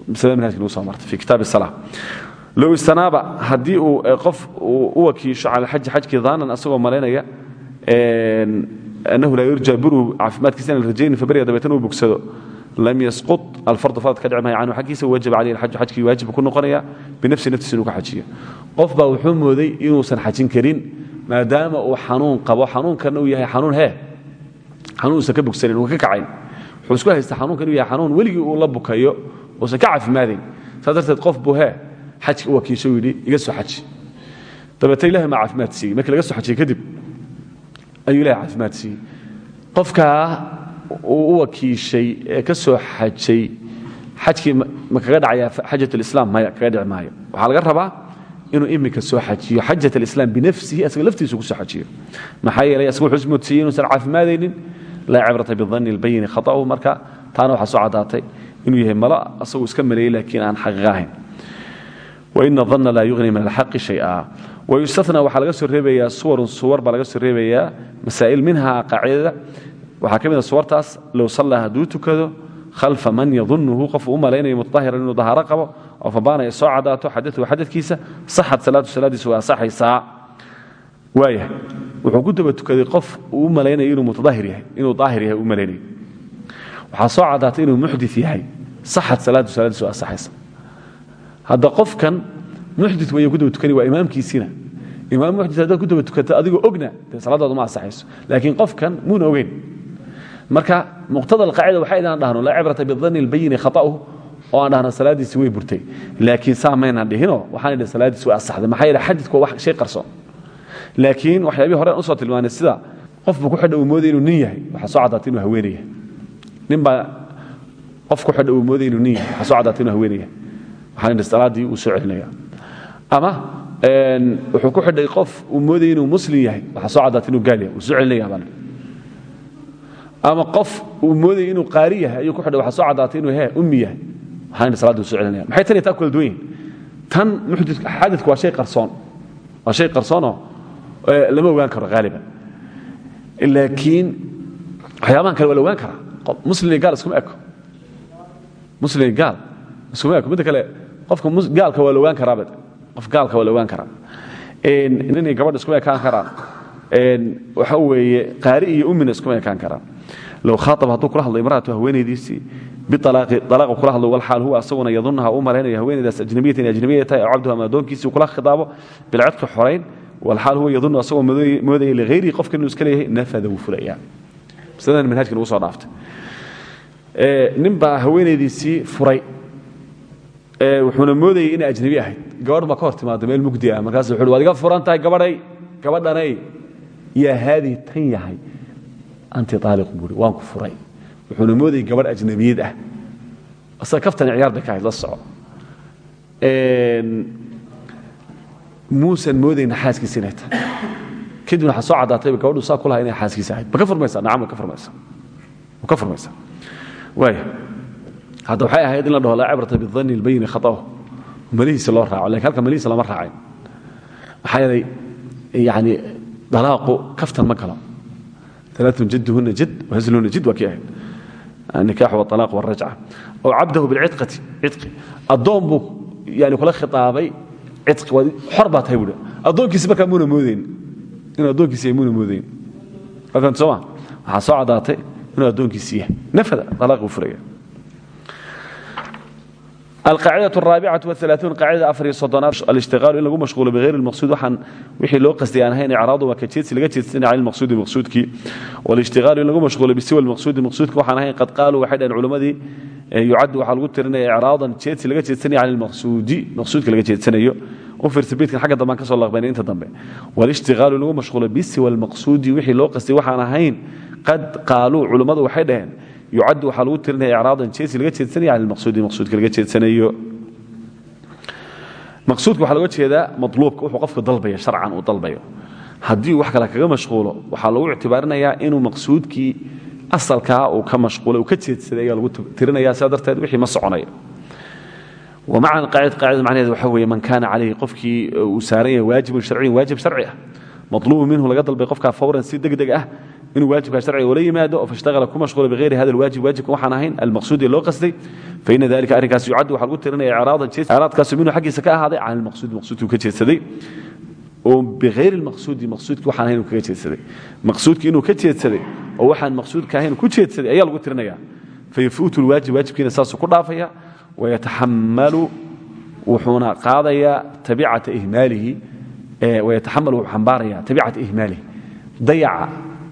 Masalada manhajka nagu soo martay fi kitaab الsalaa low istanaaba haddii uu qof u wakiisho cala alxaji xajkii daanan asagoo malaynaya annahu laa yurja biruhu caafimaadkiisa aan rajaynin fabarya dabeetana uu bogsado lam yasqut alfardu farad ka dhici maayo canhu xaggiisa wajaba calayhi alxaju xajkii waajib ku noqonaya binafsi naftiisa inuu ka xajiyo. Qof baa wuxuu mooday inuusan xajin karin maadaama uu xanuun qabo. Xanuunkanna uu yahay xanuun hee xanuun uusan ka bogsanin uu ka kacayn. Wuxuu isku haysta xanuunkan inuu yahay xanuun weligii uu la bukayo uusan ka caafimaadayn saas darteed qof buu hee xajka u wakiisho uu yidhi iga soo xaji dabeeta ilahay maa caafimaad siiyey. Markii laga soo xajiyey kadib ayuu ilahay caafimaad siiyey. Qofkaa uu u wakiishay ee ka soo xajay xajkii ma kaga dhacaya xajat alislaam maya kaga dhici maayo. Waxaa laga rabaa inuu iminka soo xajiyo xajat alislaam binafsihi asaga laftiisu ku soo xajiyo. Maxaa yeelay asaga wuxuu ismoodsiiyey inuusan caafimaadaynin. Laa cibrata bidanni albayini khata'u. Marka taana waxaa soo caddaatay inuu yahay malo asaguu iska maleeyey laakiin aan xaqiiqa ahayn waina danna laa yugni min alxaqi shay'a. Wayustatna waxaa laga soo reebayaa suwarun suwar baa laga soo reebayaa masaa'il minha qaacidada. Waxaa ka mid a suwartaas low sallaa hadduu tukado khalfa man yadunuhu qofuu u malaynayo mutahiran inuu dahaaro qabo oo fabaana ay soo cadaato xadatuhu xadadkiisa saxad salaatu salaadiisu waa asaxaysaa wuxuu ku daba tukaday qof uu u malaynayo yahay inuu daahir yahay u waxaa soo cadaatay inuu yahay saxad salaadu salaadiisu waa asaxaysa hadda qofkan muxdit waya ku daba tukani waa imaamkiisiina imaam muxdit haddaad ku daba tukato ogna dee ma asaxayso laakiin qofkan muuna ogeyn. Marka muqtada alqaacida waxay idaan dhahno laa cibrata bidanni albayini khata'uhu oo aan dhahno salaadiisi way burtay. Laakiin saa maynaan waxaan idhi salaadiisi way asaxday maxaa yeele xadidku waa shay qarsoon. Laakiin waxyaabihii hore aan u soo tilmaanay sida qofba ku xidha uu inuu nin yahay waxaa soo caddaatay inuu haweenaya nin baa qof ku xidha uu inuu nin yahay waxaa soo inuu haweenaya salaaddii uu soo celinaya. Ama wuxuu ku xidhay qof uu moodaya inuu muslim yahay. Waxaa soo caddaatay inuu gaal yahay uu soo celinaya baan. Ama qof uu moodaya inuu qaari yahay ayuu ku xidhay waxaa soo caddaatay inuu he ummi yahay. Waxaan salaadii uu soo celinaya. Maxay tan iyo taa kala duwan yihiin tan muxdidku xadidku waa shay qarsoon. Waa shay qarsoonoo lama ogaan karo haaliban laakiin waxyaabahan kale waa la ogaan karaa. Muslim iyo gaal iskuma eko. Muslim iyo gaal iskuma eko. Midda kale qofka gaalka waa la ogaan karaaba qof gaalka waa la ogaan karaa. Nin iyo gabadha iskuma ekaan karaan. Waxa weeye qaari iyo ummina iskuma ekaan karaan. Low khaaab hadduu kula hadlo imraatu haweenaydiisii bialaaqi alaaqa kula hadlo walxaal huwa asaguna yadunaha uu malaynayo haweenaydaas ajnabiyatan ajnabiya tahay aw cabduha ama addoonkiisii kula khitaabo bilcadki xorayn walxaal huwa yadunu asagoo moodaya lighayrihi qofka inuu iska leeyahay nafada wuu fulaya masaladan manhajkan ugu soo dhaaftay. Nin baa haweenaydiisii furay wuxuuna moodayay inay ajnabi ahayd. Gabadh baa ka hor timaada meel mugdi ah. Markaas wuxu waad iga furan tahay gabadhay? Gabadhanay? Yaa haadii tan yahay anti aaliqu buuri waan ku furay. Wuxuuna moodayay gabadh ajnabiyad ah. Asaga kaftani ciyaar bay ka ahayd la soco. Muusan moodayna xaaskiisa inay tahay. Kadibna waxaa soo caddaatayba gabadhu saa ku laha inay xaaskiisa ahayd. Ma ka furmaysaa? Nacam way ka furmaysaa? Ma ka furmaysaa? Waaya hadda waxay ahayd in la dhaho laa cibrata bidanni lbayni khaa'u malihiisa loo raaco laakiin halka malihiisa lama raacayn maxaa yeelay yani dalaaqu kaftan ma galo alaatun jadduhunna jid wahasluhunna jid waa kii ahayd. Nikaax walaaq wrajca ow cabdahu bilciqati ciqi addoon buu yani kula khiaabay ciqi xor baa tahay buui addoonkiisi markaa muuna moodayn inuu addoonkiisi yahay muuna moodayn waa fahamta soo ma? Waxaa soo caddaatay inuu addoonkiisi yahay. Nafada dalaaq buu furaya alqaacida araabicatu waalaauun qaacidada afariyo soddonaad alishtiqaalu in lagu mashhuulo bihayr lmaqsuud waxaan wixii loo qasday aan ahayn icraadu waa kajeedsi laga jeedsan can ilmaqsuudi maqsuudkii walishtiqaalu in lagu mashhuulo bisiwa lmaqsuudi maqsuudka waxaan ahayn qad qaaluu waxay dhaheen culimmadii yucaddu waxaa lagu tirinaya icraadan jeedsi laga jeedsanaya can ilmaqsuudi maqsuudka laga jeedsanayo ufirsibiidkan agga dambean ka soo laqbayna inta dambe walishtiqaalu in lagu mashhuulo bisiwa lmaqsuudi wixii loo qasday waxaan ahayn qad qaaluu culimmadu waxay dhaheen yucad waxaa lagu tirinaya icraadan jeesi laga jeedsanaya can ilmaqsuudi maqsuudka laga jeedsanayo maqsuudka waxaa looga jeedaa maluubka wuxuu qofka dalbaya sharcan uu dalbayo haddii uu wax kale kaga mashquulo waxaa lagu ictibaarinayaa inuu maqsuudkii asalkaa uu ka mashquulay uu ka jeedsaday ayaa lagu tirinaya sidaa darteed wixii ma soconayo wamacan qaacid qaacidada macnaheeda waxa weeye man kaana calayhi qofkii uu saaran yahay waajibun sharciyan waajib sharci ah matluubu minhu laga dalbay qofkaa fawran si deg deg ah inuu waajibka sharciga ula yimaado oo fashtagala ku mashquula bigayri hada alwaajib waajibka waxaan ahayn. Almaqsuudi loo qasday. Faina dalika arrinkaas yucaddu waxaa lagu tirinaya icraadkaasu minhu xaggiisa ka ahaaday can almaqsuudi maqsuudkii ka jeedsaday oo bigayri almaqsuudi maqsuudkii waxaan ahayn kaga jeedsaday maqsuudkii inuu ka jeedsaday oo waxaan maqsuudka ahayn ku jeedsaday ayaa lagu tirinaya fayafuutu alwaajib waajibkiina saasuu ku dhaafaya wayataxamalu wuxuuna qaadayaa tabicata ihmaalihi wayataxamalu wuxuu xambaaraya tabicata ihmaalihi. Dayaca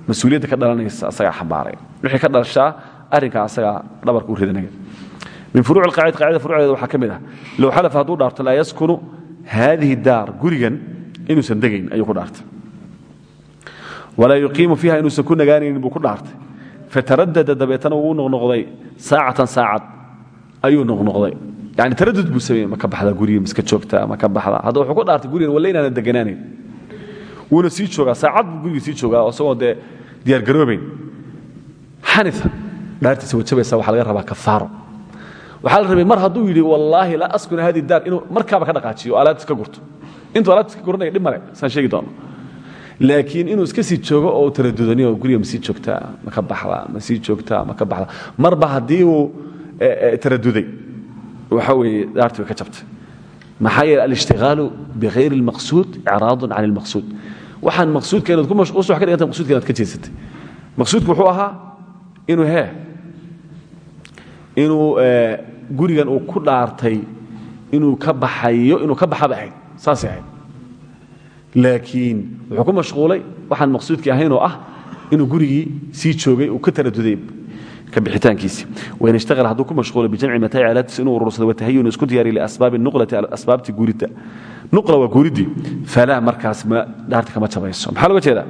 mas'uuliyadda ka dhalanaysa asagaa xambaaraya wixii ka dhalashaa arrinkaa asagaa dhabarka u min furuuc alqaacida qaacida furuucdeeda waxaa ka mid ah low xalafa hadduu yaskunu haadihi daar gurigan inuusan degayn ayuu ku dhaartay. Walaa yuqiimu fiiha inuusan ku nagaanaynin buu ku dhaartay. Fataradada dabeetana wuu noqnoqday saacatan saacad ayuu noqnoqday. Yani taradud buu sameeyey ma ka guriga miska joogtaa ma ka baxdaa wuxuu ku dhaartay gurigan walle inaanan deganaanayn wuuna sii joogaa saacad buu gurigii sii joogaa isagoo dee diyaargaroobayn xanifa dhaartiisa wajabaysa waxaa laga rabaa kafaaro. Waxaa la rabay mar hadduu yidhi wallaahi laa askuna hadi daar inuu markaaba ka dhaqaajiyo o alaabtiis gurto. Intuu alaabtiis ka guranaya dhib male sheegi doono. Laakiin inuu iska sii joogo oo taradudaniyo guriga ma sii ma ka baxdaa ma sii joogtaa ma ka baxdaa marba haddii uu taraduday waxa weeye dhaartii way ka jabtay. Maxaa yeele alishtigaalu bihayri اlmaqsuud icraadun can اlmaqsuud waxaan maqsuudka inaad us ka dhiganta maqsudka inaad ka jeesatay. Maqsuudku wuxuu ahaa inuu hee inuu gurigan uu ku dhaartay inuu ka baxayo inuu ka baxaba ahayd. Saasay ahayd. Laakiin wuxuu ku mashquulay waxaan maqsuudkii ahayn oo ah inuu gurigii sii joogay uu ka taraduday ishtaqal hadduu ku mashquulay bijamci mataaci alaabtiisa inuu urursado watahayun isku diyaariy liasbaabi nuqlati asbaabti guuridda nuqla waa guuriddii falaa markaas ma dhaarti kama jabayso. Maxaa loga jeedaa?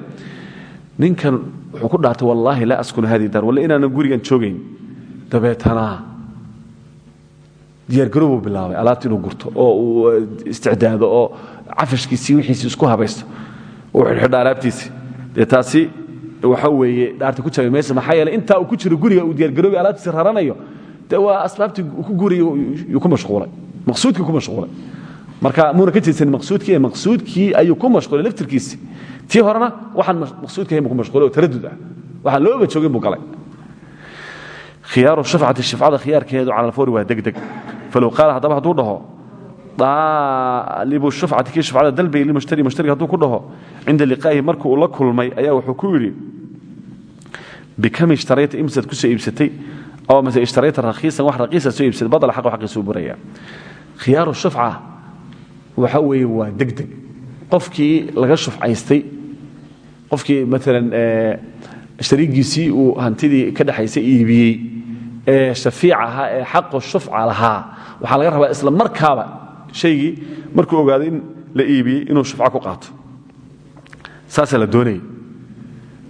Ninkan wuxuu ku dhaartay wallaahi laa askunu hadihi daar walle inaanan gurigan joogayn dabeetana diyaargarowbuu bilaabay alaabta inuu gurto oo uu isticdaado oo cafashkiisii wixiisi isku habaysto. Uu xidhxidho alaabtiisi. Dee taasi waxa weeye dhaarta ku jabay mayse maxaa yeele intaa uu ku jiro guriga uu diyaargaroobi alaabtiisi raranayo dee waa asbaabtii ku guriya yuu ku mashquulay. Maqsuudkii ku mashquulay marka muuna ka jeedsanin maqsuudkii maqsuudkii ayuu ku mashquulay laftirkiisi tii horena waxaan maqsuudka ahayn buu ku mashquulay oo taradud ah. Waxaan looba joogin buu galay. Khiyaaru shafcati shafcada khiyaarkeedu cala alfawri waa degdeg. Falow qaala haddaba hadduu dhaho daalibu shufcati kii shufcada dalbay limushtari mushtariga hadduu ku dhaho cinda liqaa'ihi markuu la kulmay ayaa wuxuu ku yidhi bikam ishtarayta imsaad ku soo iibsatay oo mase ishtarayta rakhiisan wax raqiisa soo iibsatay badal xaq xaqiisuu buraya. Khiyaaru shufca waxa weeye waa degdeg. Qofkii laga shufcaystay qofkii maalan shariigiisii uu hantidii ka dhexaysay iibiyey ee shafiic ahaa ee xaqu shufca lahaa waxaa laga rabaa isla markaaba shaygii markuu ogaaday in la iibiyey inuu shufco ku qaato. Saasaa la doonayay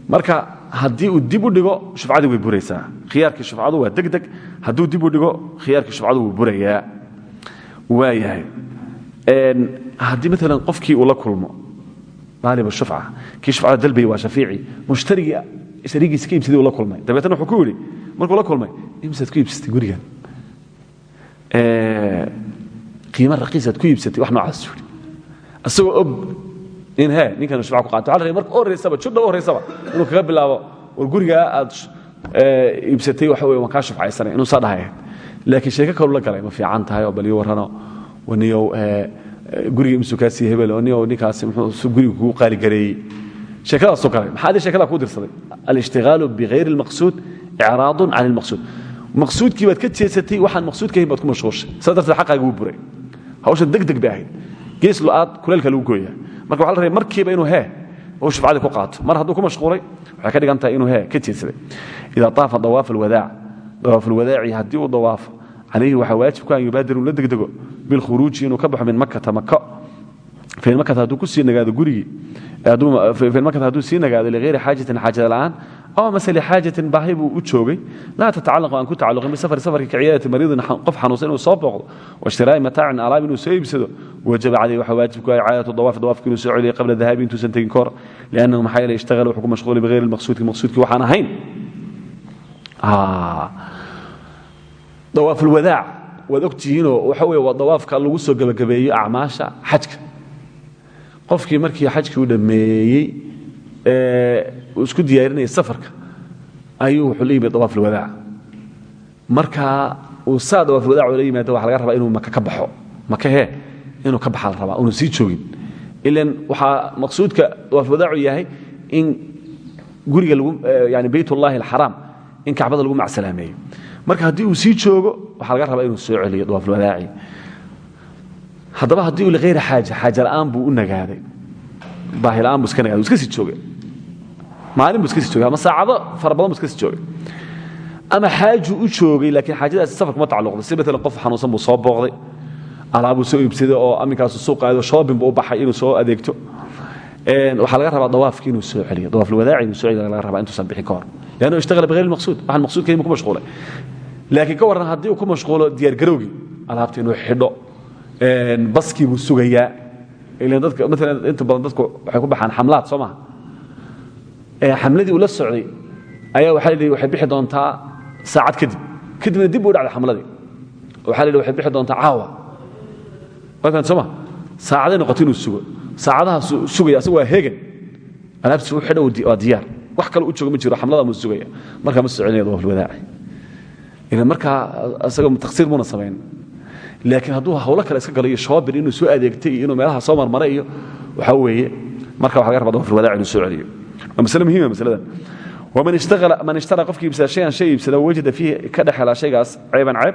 marka haddii uu dib u dhigo shufcadii way buraysaa. Khiyaarkii shufcadu waa degdeg. Hadduu dib u dhigo khiyaarkii shufcadu wuu burayaa. Waayahay haddii maalan qofkii uu la kulmo aalib shufca kii shufcada dalbayy waa shafiici mushtarigii shariigiisa ka uu la kulmay. Dabeetna wuxuu markuu la kulmay imsaad ku gurigan. Qiimo raqiisaad ku iibsatay wax noocaas isagoo og in he ninkan shufca ku qaato. Waxa la marka horreysaba judha u horreysaba inuu kaga bilaabo war gurigaa aad iibsatay waxa weye waan kaa shufcaysanay inuu saa laakiin sheeko kalu la galay ma fiican tahay oo bal ii warrano waniyow guriga imsuu kaa sii hebel oo niyow ninkaasi muxuu guriga kugu qaaligareeyey sheekadaasoo kale maxaa adii shekada kuu dirsaday alishtigaalu bihayri اlmaqsuud icraadun can اlmaqsuud maqsuudkii baad ka jeesatay waxaan maqsuudka ahayn baad ku mashquulshay saa darteed xaqaaga wuu buray hawshan deg deg bay ahayd gees lo-aad kuleelka lagu gooyaa marka waxa la rabay markiiba inuu hee uu shufcadii ku qaato mar hadduu ku mashquulay waxay ka dhigan tahay inuu hee ka jeesaday idaa طaafa dawaaf alwadaac dawaaf alwadaaci haddii uu dawaafo calayhi waxaa waajib ku an yubaadir uu la degdego bilkhuruuji inuu ka baxo min makata mako fain makata hadduu ku sii nagaado gurigii makata hadduu sii nagaado ligayri xaajatin xaajada la'aan aw mase lixaajatin baahi buu u joogay. Laa tatacalaqu aan ku tacalluqin bisafari safarka kiciyaadati mariidin qof xanuunsan inuu soo booqdo waishtiraa'i mataacin alaab inuu soo iibsado wajaba calayhi waajib ku ah icaadatu dawaafi dawaafki inuu soo celiyo qabla dahaabi intuusan tegin kahor liannahu maxaa yeele ishtagala wuxuu ku mashquulay bigayri lmaqsuudki maqsuudkii waxaan ahayn dawaafulwadaac waad ogtihiinoo waxa weye waa dawaafka lagu soo gebagabeeyo acmaasha xajka. Qofkii markii xajkii uu dhammeeyey uu isku diyaarinaya safarka ayuu wuxuu la yimid dawaafulwadaac marka uu saa dawaafulwadaac la yimaado waxa laga rabaa inuu maka ka baxo. Maka hee inuu ka baxa la rabaa uunu sii joogin. Ilan waxaa maqsuudka dawaafulwadaacu yahay in guriga lagu yani bayt ullahi alxaraam in kacbada lagu macsalaameeyo marka haddii uu sii joogo waxaa laga rabaa inuu soo celiyo dawaafulwadaaci haddaba haddii uu likhayri xaaja xaaja la'aan buu u nagaaday. Baahi la'aan buu iska iska sii joogay. Maalin buu iska sii joogay ama saacado fara buu iska sii joogay. Ama xaajuu u joogay laakiin xaajadaasi safar kuma tacalluqday si matalan qof xanuunsan buu soo booqday alaabuu soo iibsaday oo aminkaasu suuq aado shoobin buu baxay inuu soo adeegto. Waxaa laga rabaa dawaafki inuu soo celiyo. Dawaafulwadaaci inuu soo celiyo laga rabaa intuusan bixin ka hor. Leannu ishtagala maqsuud. Waxaan maqsuudka yimuu ku mashquulay laakiin ka warran haddii uu ku mashquulo diyaargarowgii alaabta inuu xidho baskii buu sugayaa. Ilan dadka maalan inta badan dadku waxay ku baxaan xamlaad soo maha? Xamladii uu la socday ayaa waxaa la waxay bixi doontaa saacad kadib. Kadibna dib buu dhacday xamladii. Waxaa la waxay bixi doontaa caawa. Waa soo ma saacaday noqoto inuu sugo. Saacadaha sugaya asagu waa heegan. Alaabtiisa u xidho waa diyaar. Wax kale u jooga ma jiro xamlada muu sugaya. Markaa ma soo celinaya dawaafulwadaaci ilan markaa isaga taksiir muuna samayn laakiin hadduu hawlo kale iska galo iyo shoobir inuu soo adeegtay iyo inuu meelaha soo marmaray iyo waxaa weeye marka waxa laga rabaa dafr wadaac inuu soo celiyo. Waa masale muhiima masaladan. Waman ishtagala man ishtara qofkii iibsada shayan shay iibsada wajada fiihi ka dhex helaa shaygaas ceeban ceeb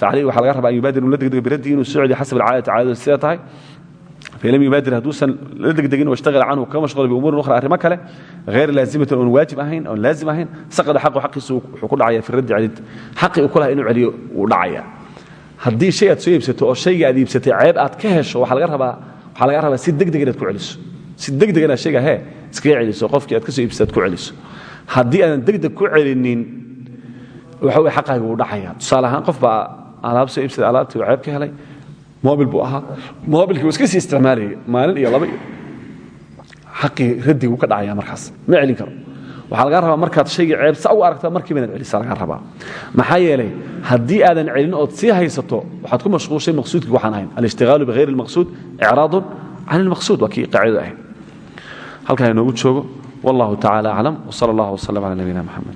facalihi waxaa laga rabaa an yubaadir inuu la degdego biraddi inuu soo celiyo xasab alcaadati caadadu sida tahay fain lam yubaadir hadduusan la degdegin washtagala canhu ka mashquula biumuurin ukhra arrimo kale hayr laazimatin oon waajib ahayn oon laazim ahayn saqada xaqu xaqiisu wuxuu ku dhacaya fi raddi celinta xaqii uu ku laha inuu celiyo wuu dhacaya haddii shay aad soo iibsato oo shayga aad iibsatay ceeb aad ka hesho waxaa laga rabaa waxaa laga rabaa si degdeg inaad ku celiso si degdeg inaad shayga hee iskaga celiso qofkii aad ka soo iibsatay aad ku celiso haddii aadan degdeg ku celinin waxa weye xaqaaga wuu dhacaya tusaale ahaan qof baa alaab soo iibsaday alaabtii uu ceeb ka helay mobil buu ahaa. Mobilkii wuu iska sii isticmaalayay maalin iyo laba iyo xaqii raddiguu ka dhacaya markaas. Ma celin karo. Waxaa lagaa rabaa markaad shaygii ceeb sa u aragta markiiba inaad celisa lagaa rabaa. Maxaa yeelay haddii aadan celin ood sii haysato waxaad ku mashquulshay maqsuudkii waxaan ahayn. Alishtigaalu bihayri اlmaqsuud icraadun can اlmaqsuud waa kii qaacidadu ahayd. Halkaa inoogu joogo. Wallahu tacala aclam wsala allah wslam cala nabiyina mxamed